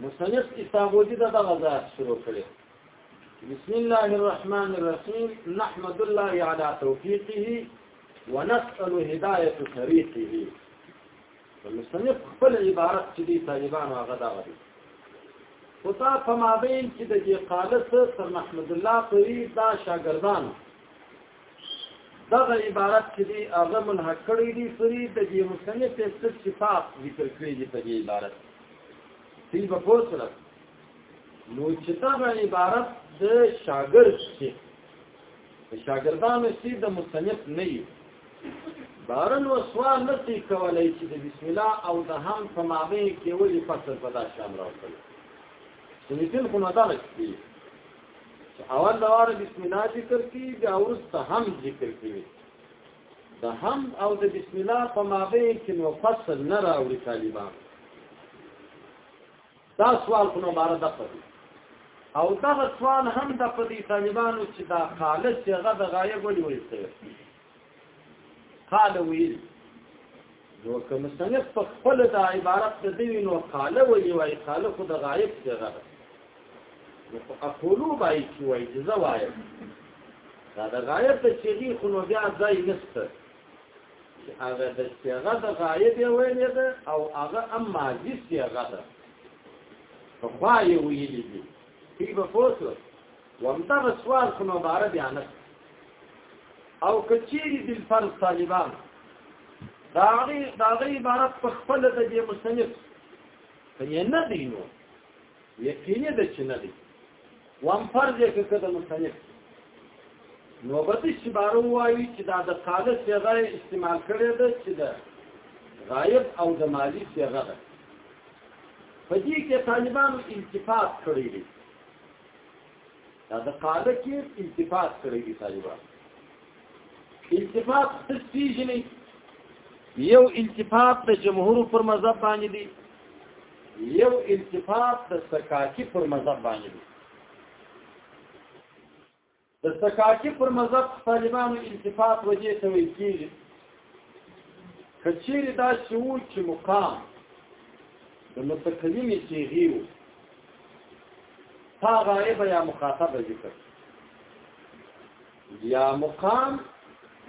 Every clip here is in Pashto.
مصنف استاغوجي دا غزا شروع کړي بسم الله الرحمن الرحيم نحمد الله على توفيقه ونسأل هداية طريقه المصنف خپل عبارت چې دي طالبان هغه دا غوړي خو تا په مابین کې د دې قالص تر محمد الله پوری دا شاګردان دغه عبارت چې دی هغه ملحق کړی دی سری د دې مصنف په څه صفات ذکر کړی دی په دې عبارت دی په پوسره نو چې دغه عبارت د شاګرد شي د شاګردانو شي د مصنف نه وي بارن و سوال نسی کولای چې د بسم الله او د هم په مابین کې ولې فصل په داسې امر راوړي چې مثل خو نه دغه اول دوار بسم الله ذکر کی بیا ورسته هم ذکر کی د هم او د بسم الله په مابین کې نو فصل نه راوړي طالبان دا سوال خو نو بار د پدې او دا سوال هم د پدې طالبانو چې دا خالص هغه د غایب ولې وایي قال ویل نو که مصنف په خپل دا عبارت د دوی نو قال ویلی وای قال خو د غایب څخه ده نو په اقولو بای چې وای چې زوایم دا د غایب ته چې دی خو نو بیا ځای نشته چې هغه د صيغه د غایب ویلې ده او هغه ام ماضي صيغه ده خو یې ویلې دي په پوسو ومدغه سوال خو نو باره بیا نه او کچيري بل فرض طالبان دا غي دا غي عبارت په خپل د دې مصنف ته نه دی نو یقیني ده چې نه دی وام فرض یې کړه د مصنف نو به دې شبارو وایي چې دا د قاله صيغه استعمال کړي ده چې ده غایب او د مالی صيغه ده په دې کې طالبانو التفات کړی دی دا د قاله کې التفات کړی دی طالبا التفات د سیجنې یو التفات د جمهور پر مذهب باندې دی یو التفات د سکاکی پر مذهب باندې دی د سکاکي پر مذهب طالبانو التفات وجې ته ویل کېږي که چیرې دا چې وو چې مقام د متکلمې صیغې وو تا غایبه یا مخاطبه ذکر یا مقام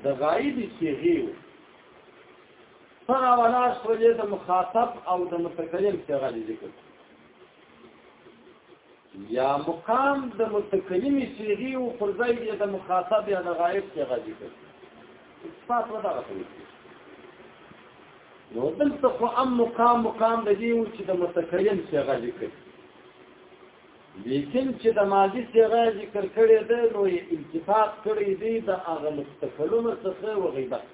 د غایبې صیغې وو هغه ولاس وجې د مخاطب او د متکلم صیغه ذکر یا مقام د متکلمې صیغې او پر ځای یې د مخاطب یا د غایب صیغه ذکر اثبات ودا غوښتل نو دلته خو ام مقام مقام د دې چې د متکلم صيغه ذکر لیکن چې د ماضي صيغه ذکر کړي ده نو یې التفات کړي دي د هغه متکلم څخه وغیبت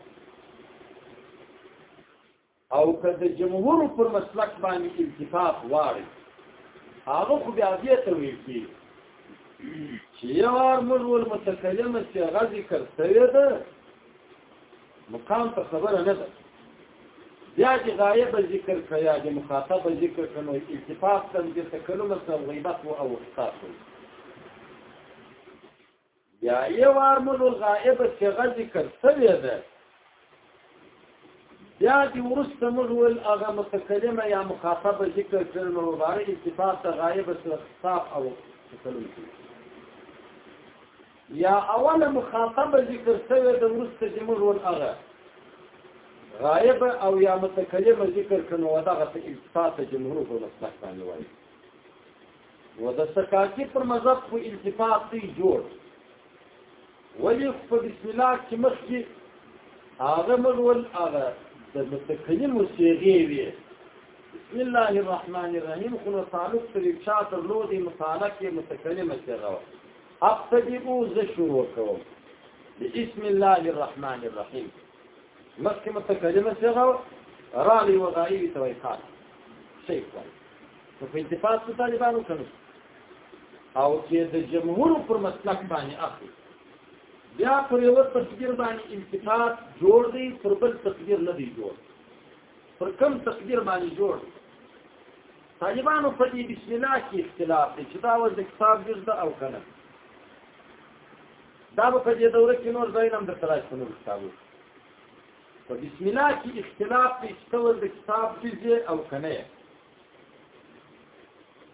او که د جمهور پر مسلک باندې اتفاق واړي هغه خو بیا بیا ته ویل کی چې یو ار موږ ول متکلم چې هغه ذکر سوی ده مقام ته خبره نه ده بیا چې غایب ذکر کړیا چې مخاطب ذکر کړو اتفاق تم چې تکلم سره غیبت او اوقاف بیا یې وارمن الغائب صيغه ذکر شوې ده بیا دې ورسته موږ ول هغه متکلمه یا مخاطبه ذکر کړل نو مبارک صفات د غائب سره خطاب او تکلم کوي یا اوله مخاطبه ذکر شوې ده ورسته دې موږ ول هغه غائب او یا متکلمه ذکر کړو دغه التفات جمهور په مصلحت باندې وایي و د سکاکی پر مذهب خو التفاق دی جوړ ولی په بسم الله کې مخ کې هغه مغول هغه د متکلم صيغه وي بسم الله الرحمن الرحیم خو تعلق تر چا تر لو دی مطالعه کې متکلم صيغه و ابتدئو ز شروع کوم بسم الله الرحمن الرحیم مخکې متکلم صيغه را لي وغایي تويقات شي کوي که په اتفاق په طالبانو کنه او چې د جمهور پر مسلک باندې اخلي بیا پر یو تقدیر باندې التفات جوړ دی پر بل تقدیر نه دی جوړ پر کم تقدیر باندې جوړ طالبانو په دې بسم الله کې اختلاف دی چې دا ول د کتاب ګرځه او کنه دا په دې دوره کې نور ځای نم د تراش په نور کتابو په بسم الله کې اختلاف دی چې ول د کتاب ګرځه او کنه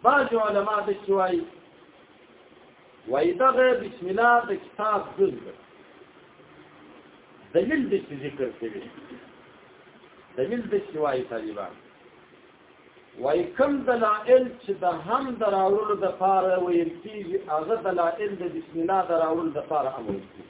بعض علما د چوي وای دغه بسم الله د کتاب جز ده دلیل د ذکر کوي دلیل د شوای طالبان وای کم دلائل چې د هم دراولو د پاره ویل کیږي هغه دلائل د بسم الله دراولو د پاره امر کیږي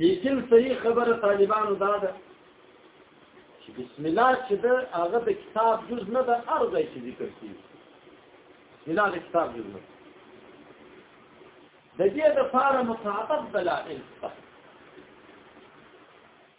لیکن صحیح خبره طالبانو دا ده چې بسم الله چې د هغه د کتاب جز نه ده هر ځای چې ذکر کیږي بسم الله د کتاب جز نه د دې د فار متعاقب دلائل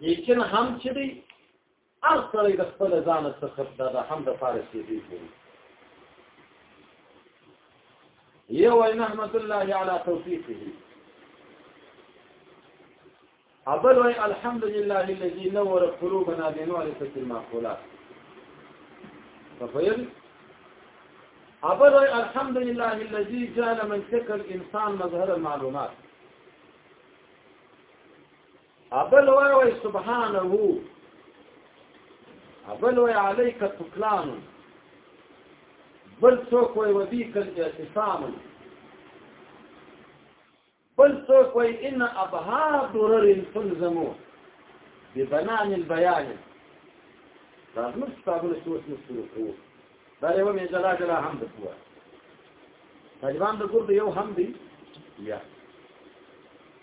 لیکن هم چې دی هر سړی د خپل ځان څخه د هم د پاره سیدی کوي یو ان رحمت الله علی توفیقه اول وی الحمد لله الذي نور قلوبنا بمعرفه المعقولات تخيل اول وی الحمد لله الذي جعل من فكر الانسان مظهر المعلومات ابل وای وای سبحانه ابل وای عليك التكلان بل څوک وای وبيك الاعتصام بل څوک وای ان ابها درر تلزمو ببنان البيان دا نو ستاسو له څه څه سره کوو دا یو مې جلا جلا هم د کوه طالبان د ګور یو هم دی یا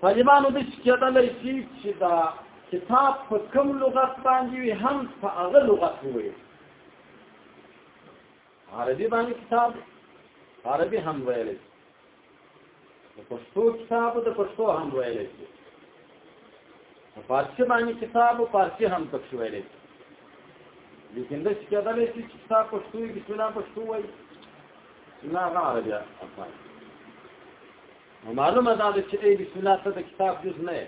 طالبانو د کېدلای شي چې دا کتاب په کوم لغت باندې وي هم په هغه لغت وي عربي باندې کتاب عربي هم ویل شي د پښتو کتاب د پښتو هم ویل شي په فارسي باندې کتاب او فارسي هم پکښ ویل شي لیکن د کېدلای شي چې کتاب پښتو وي چې نه پښتو وي نه عربي افغان نو معلومه دا ده چې ای بسم الله ته د کتاب جز نه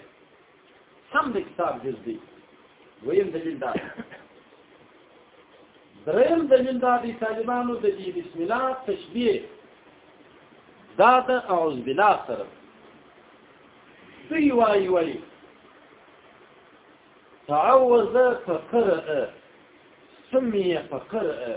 سم د کتاب جز دی دویم دلیل دا دریم دلیل دا دی طالبانو د دې بسم الله تشبیه دا د اعوذ بالله سره دوی وایي وایي تعوذ فقرأ سمي فقرأ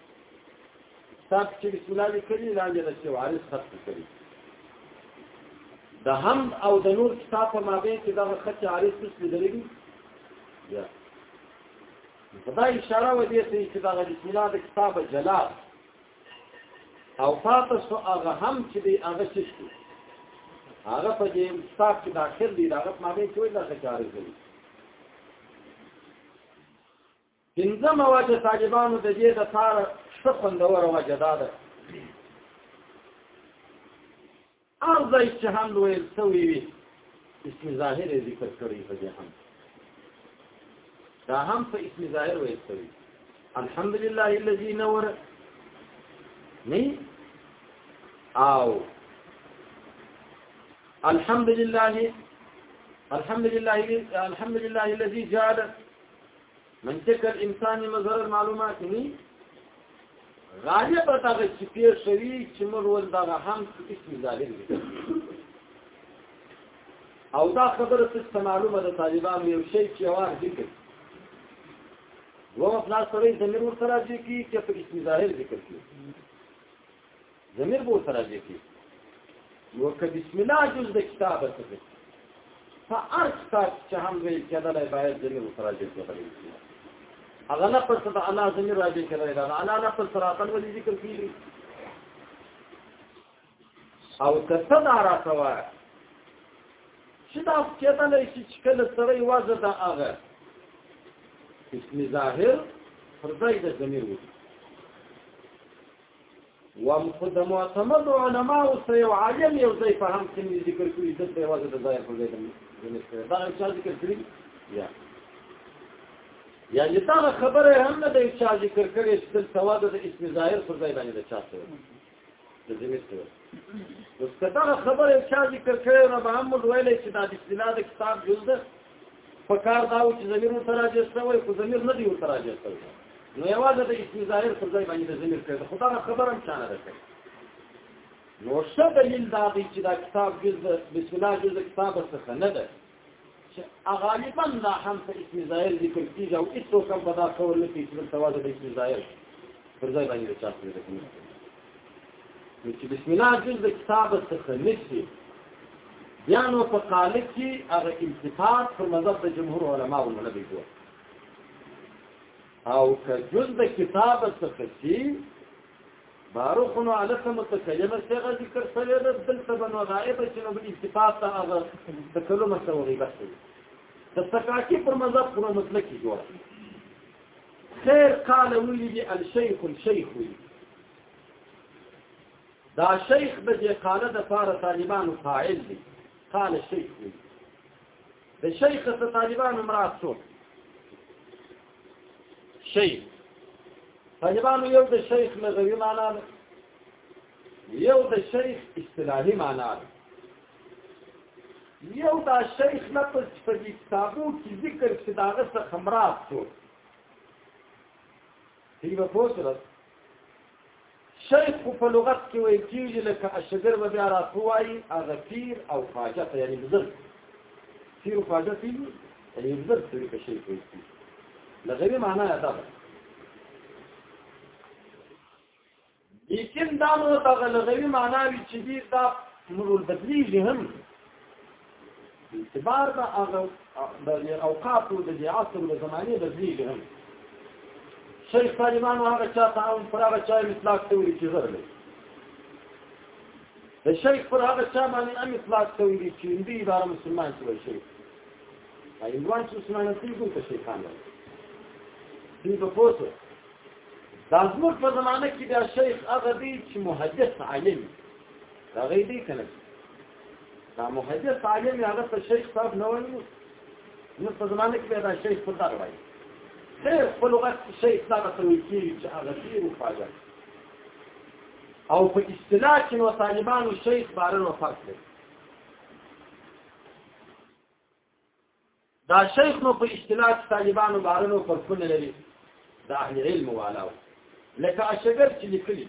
تاسو چې بسم الله لیکلي لاندې د شیو عارض خط لیکلي د هم او د نور کتاب په مابین کې دغه خط عارض څه لیدلې یا دا اشاره و دې ته چې دغه بسم الله د کتاب جلال او پاتې سو هغه هم چې دی هغه څه شي هغه په دې کتاب کې داخل دی دغه مابین کې وایي دا خط عارض دی پنځمه وجه طالبانو د دې د کار څه خوندوره وجه دا ده هر ځای چې هم ویل سوي وي اسم ظاهر ذکر کړی په دې هم دا هم په اسم ظاهر ویل سوي الحمدلله الذي نور نه او الحمدلله الحمدلله الحمدلله الذي جعل منطق الانسان مزرر معلومات ني غالب دغه چې پیر شوی چې موږ ول دغه هم اسم ظالم دي او دا خبره څه معلومه ده طالبان یو شی چې واه ذکر دوه خلاص سره زمير ورته راځي کی چې په اسم ظاهر ذکر کی ضمیر به ورته راجع کړي نو که بسم الله جز د کتابه څه دی په هر کتاب چې هم ویل کېدلی باید ضمیر ورته راجع کړي په بسم الله هغه لفظ ته د الله ضمیر راجع کېدلی دا د الله لفظ سره اتل ولې ذکر کېږي او که ته دا راته وایه چې دا کېدلی شي چې کله سره یوازې د هغه اسم ظاهر پر ځای د ضمیر وکړي وام خو د معتمد علما او سره یو عالم یو ځای په هم کې ذکر کړی د په واسطه د ځای په ځای باندې دا څه ذکر کړی یا یعنی دا خبره هم نه دی چې ذکر کړی چې د ثواب د اسم ظاهر پر ځای باندې چاته د ذمه اوس کتابه خبره چا ذکر کړې نه به هم ویل چې دا بسم الله د کتاب جز ده په کار دا و چې زمير ورته راځي شوی خو زمير نه دی ورته راځي شوی نو یوازې د اسم ظاهر پر ځای باندې د زمير کړې خو دا خبره هم چانه ده نو څه دلیل دا دی چې دا کتاب جز ده بسم الله جز کتاب څخه نه ده چې غالبا دا هم په اسم ظاهر ذکر کیږي او هیڅوک هم په دا قول نه کوي چې دلته واده د اسم ظاهر پر ځای باندې چاپ کړی دی نو چې بسم الله جز د کتاب څخه نشي بیا نو په قالب کې هغه التفات پر مذهب د جمهور علماو نه دی او که جز د کتاب څخه چې بارخ نو علته متکلمه صيغه ذکر شوی ده دلته به نو غائبه چې نو استفاد ته هغه تکلمه ته غیبه شي د سکاکی پر مذهب پر مسلک کې جوړ خیر قال ولي دي الشيخ الشيخ وي دا شیخ به دې قاله د فار طالبانو فاعل دي قال الشيخ وي د شیخ ته طالبانو مراد څوک شي طالبانو یو د شیخ لغوي معنا ده یو د شیخ اصطلاحي معنا ده یو دا شیخ لفظ په دې کتابو کې ذکر چې دا غسه خمرات شو دی په پوسره شیخ خو په لغت کې ویل کیږي لکه اشګر به بیا راته ووایي هغه پیر او خواجه ته یعنې بزرګ پیر او خواجه ته یي یعنې بزرګ سړي ته شیخ ویل کیږي له غیرې معنا یې دا ده لیکن دا نو دغه لغوي معنا وي چې دې دا نور بدلیږي هم اعتبار دا هغه د اوقاف او د عصر او زمانه د زیګ هم شیخ طالبان هغه چا ته هم پر هغه چا اطلاق ته ویل چې زر دی د شیخ پر هغه چا باندې هم اطلاق ته ویل چې دی دا مسلمان شوی شي هغه ځوان چې مسلمان دی کوم څه شي خان دی دی په پوسه د ازمر په زمانه کې د شیخ هغه دی چې محدث عالم دا غي دی کنه دا محدث عالم یا هغه ته شیخ صاحب نه وایي نو په زمانه کې دا شیخ په دار وایي خیر په لغت کې شیخ دا ته وایي چې هغه ډیر فاجعه او په اصطلاح کې نو طالبانو شیخ بارنو فرق دی دا شیخ نو په اصطلاح طالبانو بارنو فرقونه لري د اهل علم والاو لکه اشګر چې لیکلي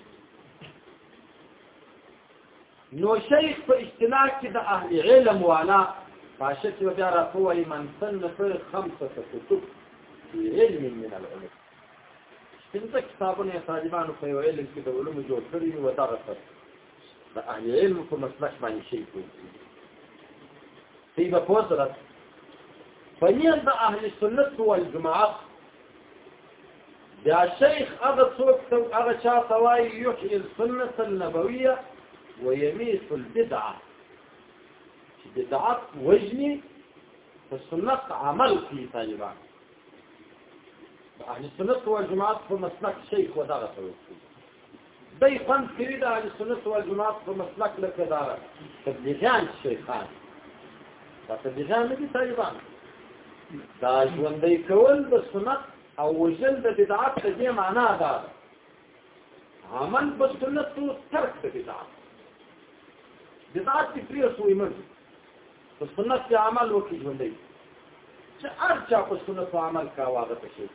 نو شیخ په اصطلاح کې د اهل علم والا فاشه چې بیا راکوي من سن پر خمسه کتب في علم من العلم څنګه کتابونه طالبانو په علم کې د علوم جوړ کړی او دا غفر د اهل علم په مسلک باندې شي کوي دی به پوه سره په نیت د اهل سنت والجماعت دا شیخ هغه څوک ته هغه چا ته وایي یحیي السنة النبویه ویمیت البدعه چې بدعت وجني په سنت عمل کوي طالبان اهل سنت والجماعت په مسلک شیخ ودغه ته وایي دی خوند کوي د اهل سنت والجماعت په مسلک لکه دا تبلیغیان چې شیخان دا تبلیغیان نه دي طالبان دا ژوندی کول د سنت او وژل د بدعت د دې معنا ده عمل په سنت او ترک د بدعت بدعت کې پریو سوې مړ په سنت کې عمل وکړي ژوندی چې هر چا په سنت عمل کاوه د پښې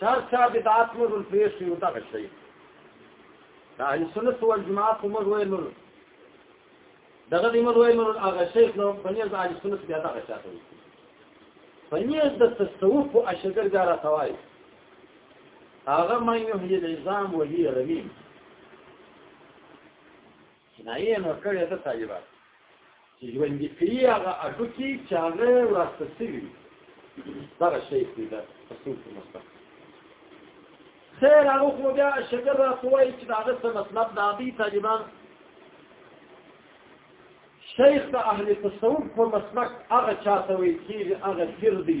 چار چا بدعات مر الفریش یو دا شي دا اهل سنت او جماعت کوم وې نور دغه دې مر وې نور هغه شیخ نو بنیز د اهل سنت بیا دا چاته وي بنیز د تصوف او اشګر جارا توای هغه مې یو هی الزام وهی رمیم کنایه یې نور کړې ده طالبان چې ژوندي کړي هغه اډوکي چې هغه وراسته سوي وي دغه شی پرې ده په څوک کې مستقیم خیر هغه خو بیا شګر راته وایي چې د هغه څه مطلب د هغوی طالبان شیخ د اهل تصوف په مسلک هغه چا ته ویل کېږي هغه پیر دی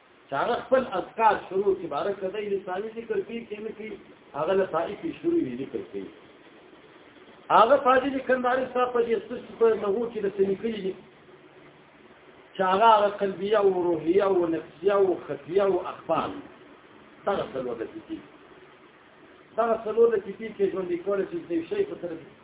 چاره خپل اذکار شروع کی بارک کده یې ثاني ذکر کی کین کی هغه له طائفي شروع یې ذکر کی هغه پاتې د کنداري صاحب په دې څه په نهو کې د سلیکلي دي چې هغه هغه قلبیه او روحیه او نفسیه او خفیه او اخبار دغه څلور د کیتی دغه څلور د کیتی کې ژوند کول چې د شی په سره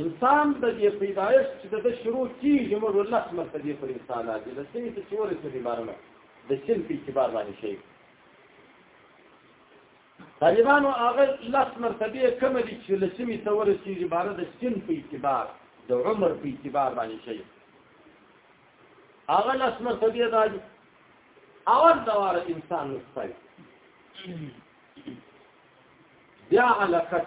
انسان د دې پیدایش چې د شروع کیږي موږ ولس مرتبه پر انسان راځي د سینې ته چې ورسېږي بارونه د سین په اعتبار باندې شي طالبانو هغه لس مرتبه کوم دي چې لسمې ته ورسېږي بار د سین په اعتبار د عمر په اعتبار باندې شي هغه لس مرتبه دا دي اول دواره انسان نصفه بیا علقت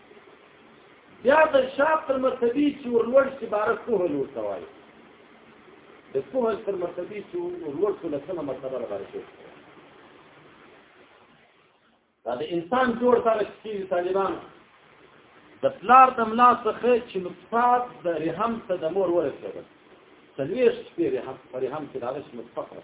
بیا د شاپ تر مرتبی چې ورلوړ شي بارک کوه لور ته وایي د کوه تر مرتبی چې ورلوړ شو لسمه مرتبه را بارک دا د انسان جوړ سره چې طالبان د پلار د ملا څخه چې نطفه د رحم ته د مور ورسېده تلويش في رحم فرحم في العرش متفقرة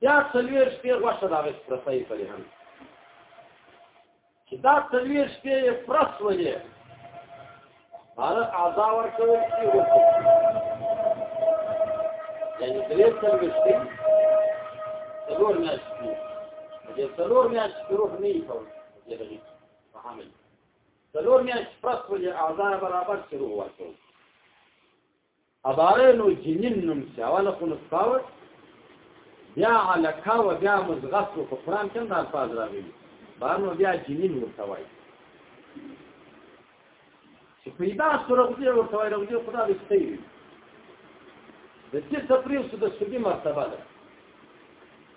بیا څلویر شپې غوښه د هغې پرسه یې کړې هم چې دا څلویر شپې یې پرس ولې هغه اعضا ورکول شي یعنی درې څلویر شپې څلور میاشتې د څلور میاشتې روح نه یې کول یې دغې په حامل څلور میاشتې پرس ولې اعضا برابر شي روح ورکول اباره نو جنین نوم چې اوله خو نطفه وه بیا علقه و بیا مزغه سو په قرآن کې هم دا الفاظ راغلي بهر نو بیا جنین ورته وایي چې پیدا سره غوږی ورته وایي غوږی خدا دې ستې وي د دې تفریح سو د سودی مرتبه ده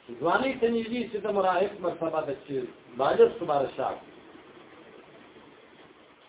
چې ځواني ته نږدې چې د مراهق مرتبه ده چې بالغ سو بار شاک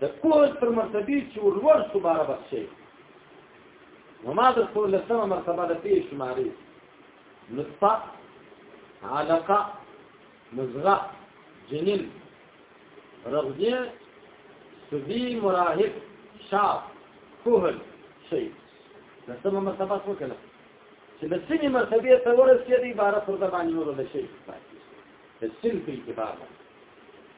د کور پر مرتبه چې ورور شو بار بخشي نو ما د خپل لسمه مرتبه د پیش شماري نطفه علقه مزغه جنین رغدی سبی مراهب شاف کوهل شي لسمه مرتبه څو کله چې د سیمې مرتبه ته ورسېږي بار پر د باندې ورو شي د سیمې په اعتبار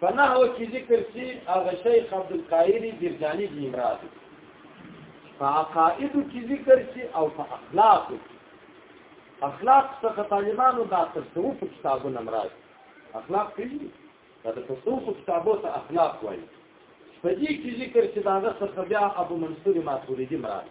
په نحو کې ذکر شي هغه شیخ عبد القاهری جرجانی دی مراد په عقاید کې ذکر شي او په اخلاق اخلاق څخه طالبانو دا تصوف کتابونه مراد اخلاق پیږي دا تصوف کتابو ته اخلاق وایي په دې کې ذکر شي دا څخه بیا ابو منصور ماتوریدی مراد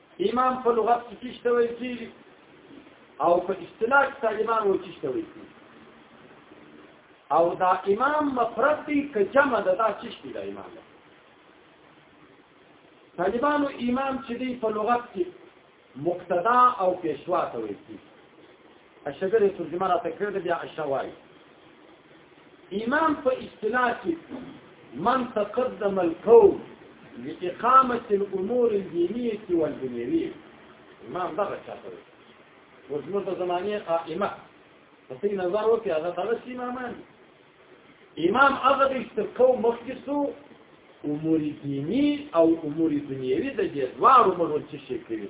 امام په لغت کې څه ته ویل کېږي او په اصطلاح کې طالبان و څه ته ویل کېږي او دا امام مفرد دی که جمع ده دا څه شي دا امام ده طالبانو امام چې دی په لغت کې مقتدا او پیشوا ته ویل کېږي الشجره ترجمه را تکرر بیا الشوای امام په اصطلاح کې من تقدم القوم لإقامة الأمور الدينية والدنيوية امام دغه چاته وي اوس موږ د زمانې قائمه په دې نظر وکړي هغه دغه امامان امام هغه د استقو مخکسو امور دینی او امور دنیوي د دې دوارو مګر چې شي کوي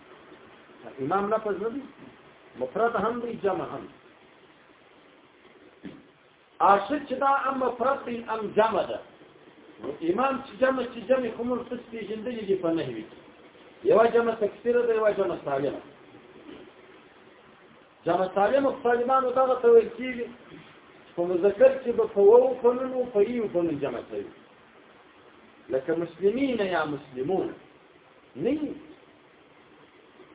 امام لفظ نه دی مفرد هم دی جمع هم عاشق چې دا ام مفرد دی ام جمع ده نو امام چې جمع چې جمع کوم څه پیژندلې دي په نهوي یو جمع تکثیر ده یو جمع سالمه جمع سالم طالبانو دغه ته ویل کیږي په مذکر کې به په وو په نن او په یو په نن جمع کوي لکه مسلمین یا مسلمون نه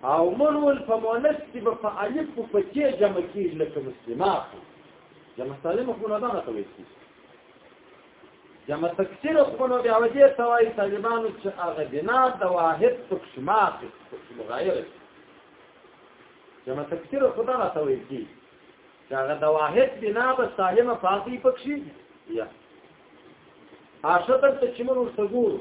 او منول په مؤنث کې به په الف او په کې جمع کېږي لکه مسلمات جمع سالم خو نه دغه توي شي جمع تکثیر خو نو بیا ودی توای طالبانو چې هغه بنا د واحد په شماق مغایر جمع تکثیر خو دغه توي شي چې هغه د واحد بنا به سالمه فاقی پکشي یا عاشقت چې موږ ورته ګورو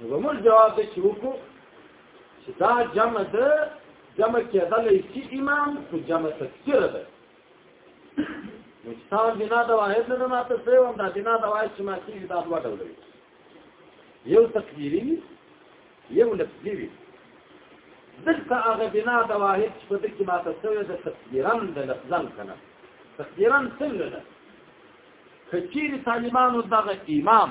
نو به موږ جواب د کې وکړو چې دا جمع ده جمع کېدلی شي امام خو جمع تکثیره ده نو چې تاسو بنا د واحد نه ماته څه وم دا بنا د واحد چې ما کېږي دا دوه ډول وي یو تقدیري وي یو لفظي وي دلته هغه بنا د واحد چې په دې کې ماته څه وي د تقدیرا د لفظا کنه تقدیرا څنګه ده کچیر طالبانو دغه امام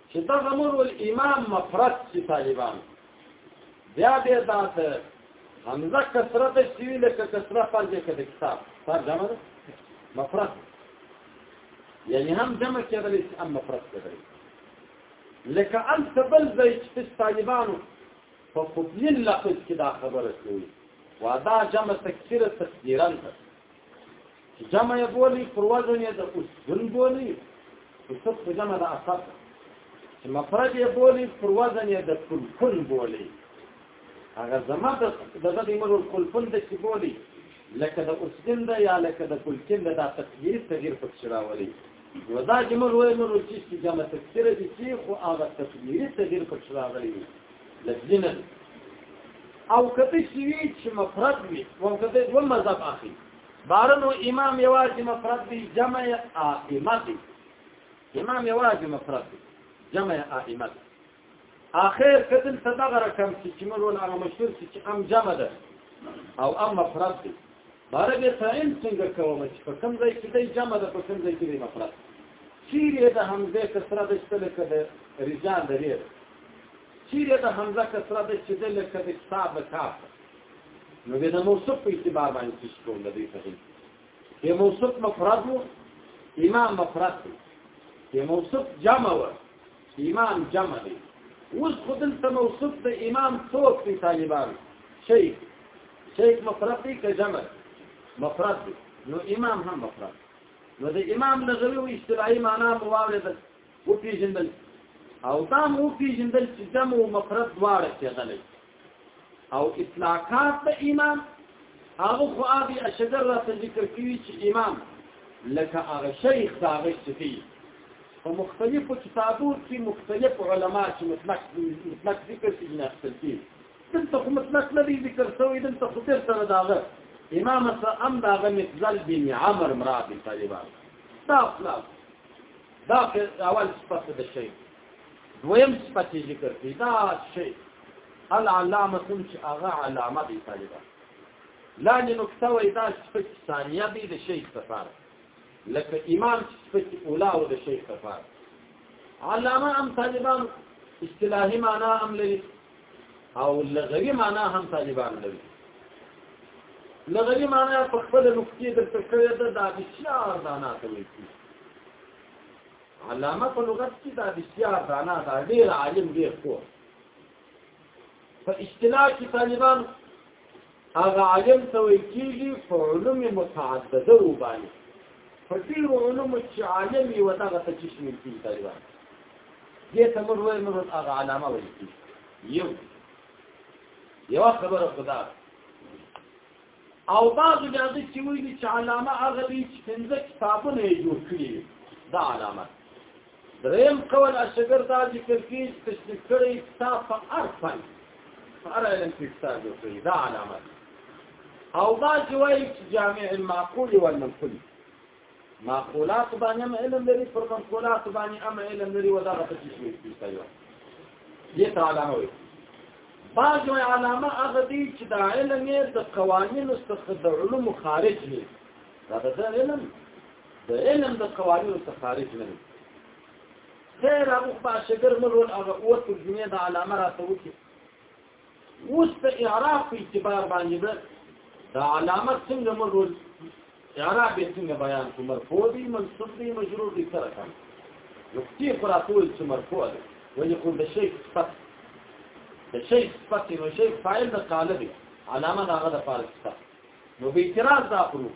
چې دغه مول الامام مفرد چې طالبان بیا بیا داته همزه کسره د شوی لکه کسره پر دې کې د کتاب پر جمع ده مفرد یعنی هم جمع کېدل چې هم مفرد کېدل لکه ان تبل زي چې طالبانو په قبل لفظ کې دا خبره کوي ودا جمع تکثیر تقدیرا جمع یې بولي پر وزن یې د اسدن بولي اسد په جمع د اسد ده چې مفرد یې بولي پر وزن یې د کلکن بولي هغه زما د دغه د مرور کلکن د چې بولي لکه د اسدن ده یا لکه د کلکن ده دا تقدیر تغیر پکې راولي نو دا چې موږ وایو نو چې چې جامه تفسیر دي چې خو هغه تفسیر تغیر پکې راغلي لجنه او کته شي چې مفرد وي او کته ول مذهب اخی بارنو امام یوازې مفرد دی جمع ائمه دی امام یوازې مفرد دی جمع ائمه دی اخر کدل صدغه رقم چې موږ ول هغه مشهور چې ام جمع ده او ام مفرد دی بارګه تعین څنګه کوم چې په کوم ځای کې دی جمع ده په کوم ځای کې دی مفرد چیرې د همزه کسره د شتل کده رجال لري چیرې د همزه کسره ده چې ده لکه د کتاب د کاف ده نو بیا د موصف په اعتبار باندې څه شي کوم د دوی په غیب کې موصف مفرد و امام مفرد دی کې موصف جمع و امام جمع دی اوس خو دلته موصف د امام څوک دی طالبان شیخ شیخ مفرد دی که جمع مفرد دی نو امام هم مفرد نو د امام لغوي او اصطلاحي معنا مو واورېدل او پیژندل او دا مو پیژندل چې جمع او مفرد دواړه کېدلی او اطلاقات د امام هغه خو ابي اشجر را ذکر کوي چې امام لکه هغه شیخ دا هغه شفیع په مختلفو کتابو کې مختلف علما چې مطلق مطلق ذکر شي نه خپل دي دلته خو مطلق نه دی ذکر شوی دلته خو تر سره داغه امام سره ام داغه مفضل بن عمر مراد طالبان دا خلاص دا اول صفت د شی دویم صفت ذکر کړي دا شی العلامه کوم چې هغه علامه دی طالبه لاندې نقطه وای دا صفت ثانیه دی د شی صفات لکه امام صفت اولا او د شی صفات علامه هم طالبان اصطلاحي معنا هم لري او لغوي معنا هم طالبان لري لغوي معنا په خپل نقطې درته کړې ده دا بسیار دانا ته وایي علامه په لغت کې دا بسیار دانا دا ډېر عالم ډېر پوه په اصطلاح کې طالبان هغه عالم ته ویل کېږي په علوم متعدده وباندې په ډېرو علومو چې عالم یې ودغه ته چې شمېل کېږي طالبان دې ته موږ وایو موږ هغه علامه ویل کېږي یو یوه خبره خو دا او بعضو بیا دوی چې ویلي چې علامه هغه دی چې پنځه کتابونه یې جوړ کړي دا علامه دریم قول اشګر دا ذکر کی تشریح کړی کتاب په ارفن په ار علم کې کتاب جوړ کړی دا علامه او ما جوای جامع المعقول والمنقول معقولات باندې هم علم لري پر منقولات باندې هم علم لري ودا غته تشریح کیږي یو دې ته علامه وي بعض علامه هغه دي چې دا علم یې د قوانینو څخه د علوم خارج دی دا د علم د علم د قوانینو څخه خارج نه دی خیر هغه په شګر ملول هغه او ترجمه د علامه راته وکړي اوس په اعراب په اعتبار باندې ده د علامه څنګه ملول اعراب یې څنګه بیان کوم مرفوع دی منصوب دی مجرور دی سره کم نو کتی خراتول چې مرفوع دی ولی خو د شیخ صفت د شیخ صفت نو شیخ فاعل د قالب علامه هغه د فارس صفت نو به اعتراض دا پروف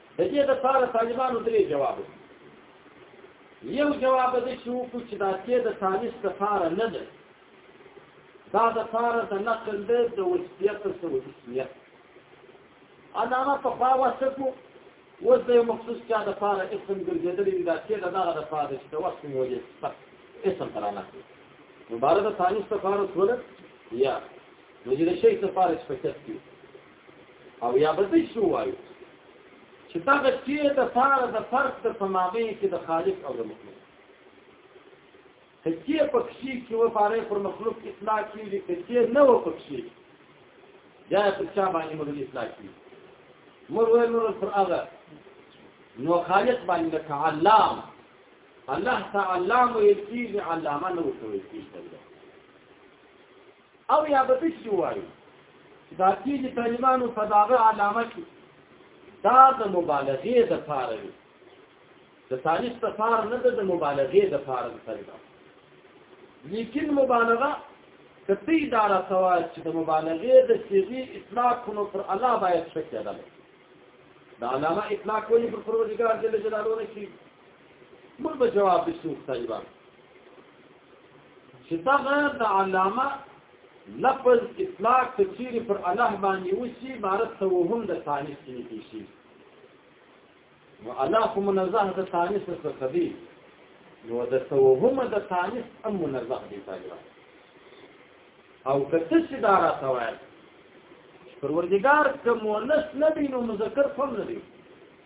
د دې لپاره طالبانو درې جواب یو جواب د شو کو چې دا کې د تاریخ لپاره نه ده دا د لپاره د نقل ده د وصیت سره وصیت انا ما په خوا واسکو وز د مخصوص چا د لپاره اسم ګرځیدلې دا کې دا دغه د لپاره چې وخت مو یې اسم ترانه مبارک تاریخ لپاره څور یا نو دې شي لپاره چې پکې او یا به څه شو وایو چې دغه چې د پاره د فرق د پمامه کې د خالق او د مخلوق کچې پکشي کې و پاره پر مخلوق اطلاق کیږي کچې نه و پکشي یا پر چا باندې موږ اطلاق کیږي مور ویل نور پر هغه نو خالق باندې تعلم الله تعلم ویل کیږي علامه نو ویل کیږي او یا به داسې ووایو چې دا چې د طالبانو په دغه علامه کې دا د مبالغې د پاره وي د تاریخ د پاره نه د مبالغې د پاره د طالبان لیکن مبالغه کتی دا را سوال چې د مبالغې د صيغې اطلاق نو پر الله باید څه کېدل دا علامه اطلاق ولې پر پروردګار جل جلاله نه شي موږ به جواب بشو طالبان چې دغه د علامه لفظ اطلاق کچيري پر الله باندې وشي عبارت توهم د تانیث کې شي نو الله کوم منزه د تانیث څخه دی نو د توهم د تانیث ام منزه دی تاجرا او کته چې دا را توایل پروردگار که مؤنث نه دی نو مذکر کوم نه دی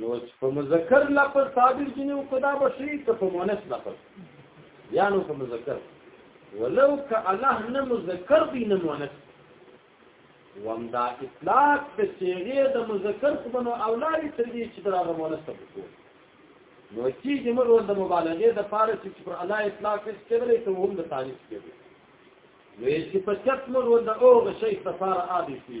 نو په مذکر لفظ تعبیر جنې او کدا بشي ته په مؤنث لفظ یا نو په مذکر ولو ک الله نه مذکر دی نه مؤنث وم دا اطلاق د صيغه د مذکر په بنو اولاد تر دې چې دغه مؤنث ته وکړو نو چې د مرو د مبالغه د پاره چې پر الله اطلاق هیڅ کېدلې ته هم د تعریف کېږي نو چې په چت مرو د اوغه شي سفاره عادي شي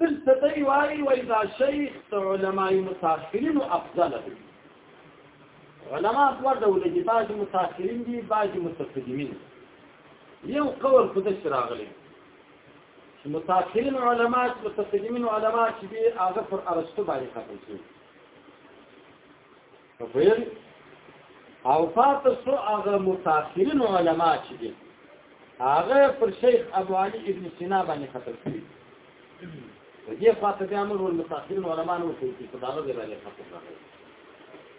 بل صدی وایي وای دا شیخ د علماء متأخرین افضل دی علما دوه ډول دي بعض متأخرین دي بعض متقدمین یو قول خود شراغلی چې متأخرین علما چې متقدمین علما چې به هغه پر ارسطو باندې ختم شي ویل او پات سو هغه متأخرین علما چې دي هغه پر شیخ ابو علي ابن سینا باندې خطر کړی په دې خاطر بیا موږ ول متأخرین علما نو کوي چې دا غوږه باندې خطر راغلی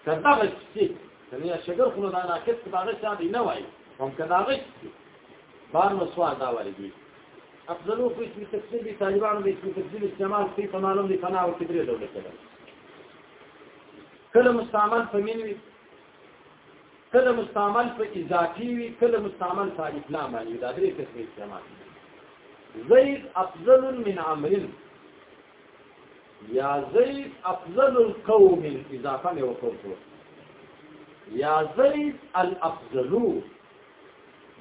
کدا چې څنګه شګر خو دا نه کېد دا غوږه شاده نه وای هم کدا غوږه بار نو سوال دا ولې دي افضلو په اسم تفسیر دي طالبانو د اسم تفسیر استعمال په معلوم دي فنا او کبرې ډول کړل کله مستعمل په مين وي کله مستعمل په اضافي وي کله مستعمل په الف لام باندې دا درې قسمه استعمال زید افضل من عمر یا زید افضل القوم اضافه له وقوته یا زید الافضل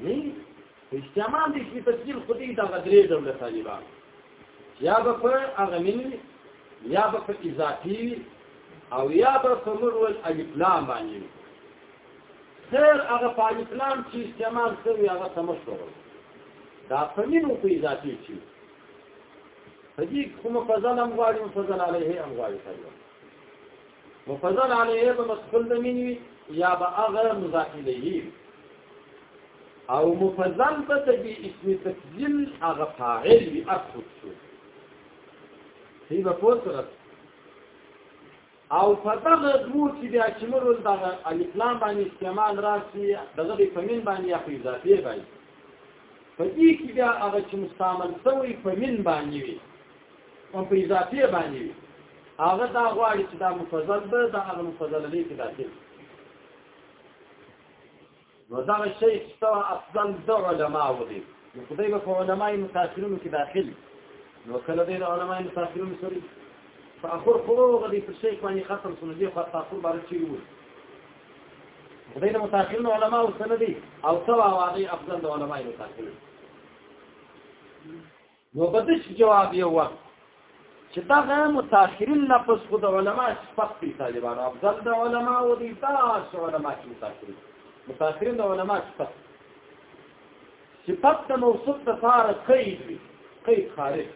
ني استعمال دي چې تفصیل خو دې دا غدرې ډول طالبان یا به په اغمین یا به په اضافي او یا به په مرول الف لام باندې خیر هغه په الف لام چې استعمال کوي هغه تمشور دا په مینو په اضافي چې فديك هم فضل أموالهم فضل عليه أموال خيرا مفضل علیه به مفضل د مين وي یا به هغه مضاف الیه او مفضل به د اسم تفضیل هغه فاعل وي اصل شو هی به پوسره او فتغه دو چې بیا چې موږ دغه الکلام باندې استعمال راشي دغه په من باندې یا په اضافه باندې په دې کې بیا هغه چې مستعمل شوی په من باندې وي او په اضافه باندې وي هغه دا غواړي چې دا مفضل به دا هغه مفضل نه کې داخل نو دا شی چې توا افضل د علماء و دي نو خدای په علماء متأخرینو کې داخل نو کله دې علماء متأخرینو سره فاخر فروغ دې په شیخ باندې ختم شونه دي خو تاخر بار چی وو خدای د متأخرینو علماء سره دي او توا واغی افضل د علماء متأخرینو نو په دې جواب یې ورک چې دا غیر متأخرین نه پس خو د علما شپږ پی طالبان افضل د علما او دي تاسو علما چې متأخرین متأخرین د علما شپږ صفات د موصوف د فار قید وي قید خارج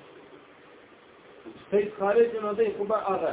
قید خارج نو دی خو به هغه